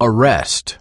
arrest.